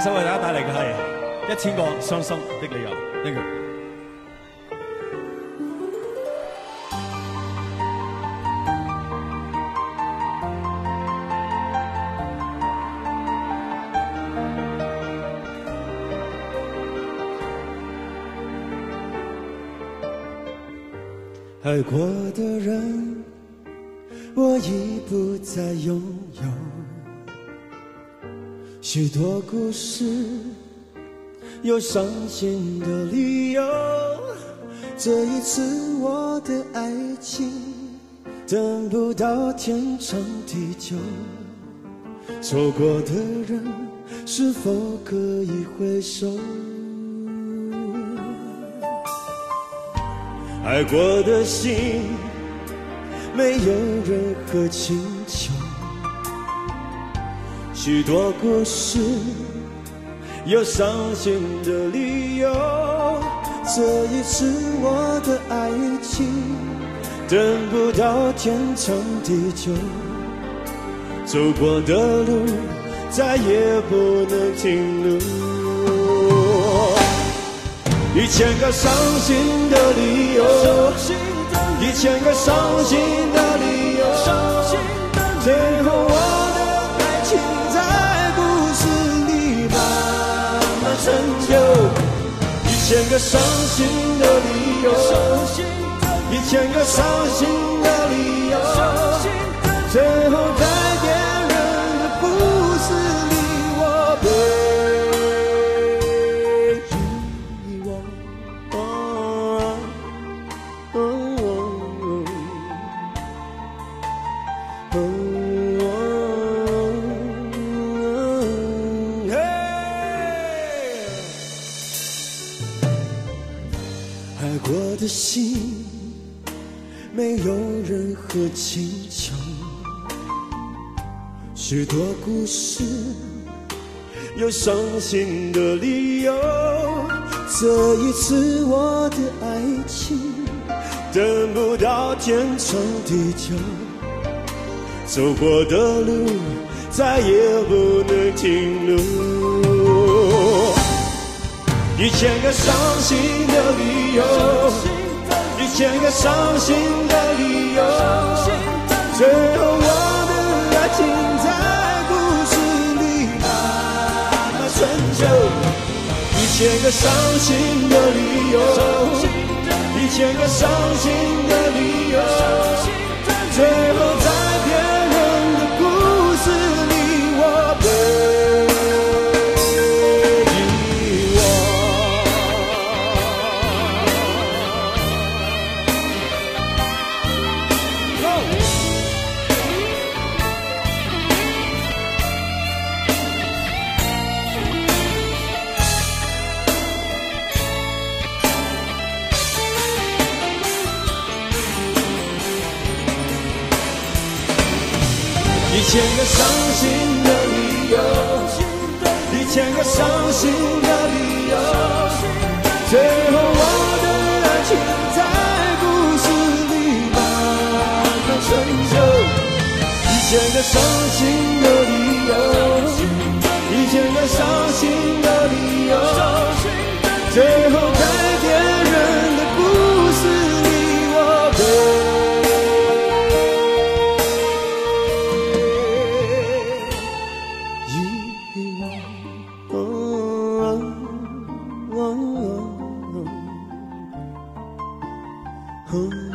首为大家带嚟嘅系一千个伤心的理由。Thank you。爱过的人，我已不再拥有。许多故事，有伤心的理由。这一次，我的爱情等不到天长地久。错过的人，是否可以回首？爱过的心，没有任何请求。许多故事，有伤心的理由。这一次，我的爱情等不到天长地久。走过的路，再也不能停留。一千个伤心的理由，一千个伤心的理，千个伤心的理由，一千个伤心的理由，最后的心，没有任何请求。许多故事，有伤心的理由。这一次，我的爱情等不到天长地久。走过的路，再也不能停留。一千个伤心的理由，一千个伤心的理由，最后我的爱情在故事里慢慢成就。一千个伤心的理由，一千个伤心的理由，最后一千个伤心的理由，一千个伤心的理由，最后我的爱情在故事里慢慢成就。一千个伤心的理由，一千个伤心的理由，最后哦